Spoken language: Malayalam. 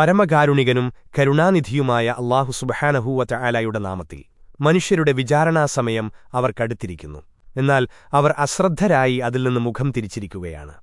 പരമകാരുണികനും കരുണാനിധിയുമായ അള്ളാഹു സുബഹാനഹൂവറ്റ ആലായുടെ നാമത്തിൽ മനുഷ്യരുടെ വിചാരണാസമയം അവർക്കടുത്തിരിക്കുന്നു. എന്നാൽ അവർ അശ്രദ്ധരായി അതിൽ നിന്ന് മുഖം തിരിച്ചിരിക്കുകയാണ്.